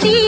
ती